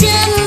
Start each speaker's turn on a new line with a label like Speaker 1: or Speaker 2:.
Speaker 1: Virgin.